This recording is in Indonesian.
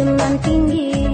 dengan tinggi.